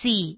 Sí,